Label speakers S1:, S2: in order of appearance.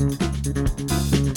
S1: Música